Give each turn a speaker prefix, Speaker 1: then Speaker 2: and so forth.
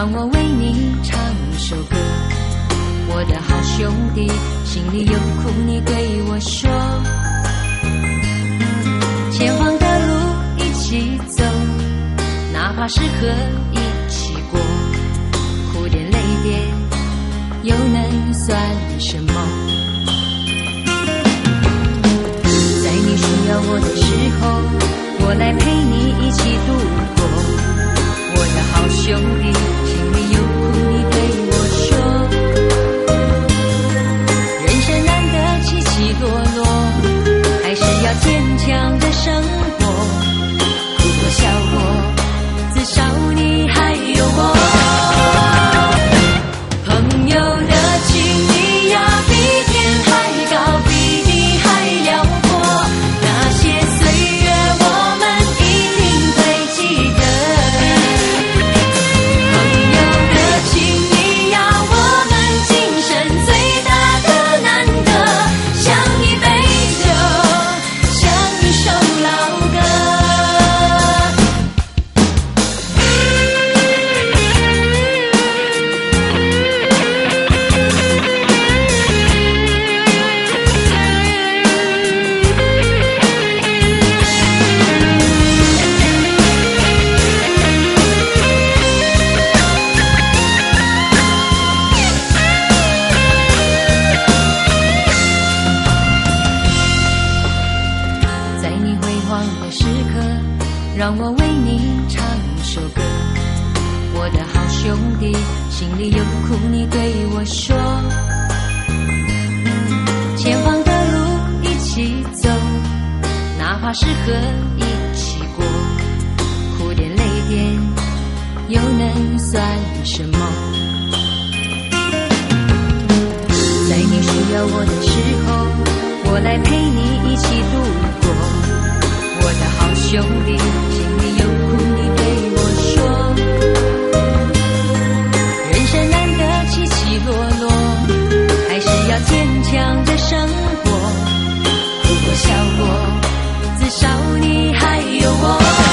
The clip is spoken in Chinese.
Speaker 1: 让我为你唱首歌。我的好兄弟，心里有苦你对我说。前方的路一起走，哪怕是河一起过，苦点累点又能算什么？在你需要我的时候，我来陪你一起度过。我的好兄弟，让我为你唱首歌。我的好兄弟，心里有苦你对我说。前方的路一起走，哪怕是河一起过，苦点累点又能算什么？在你需要我的时候，我来陪你一起度过。我的好兄弟，生活哭过笑过至少你还有我。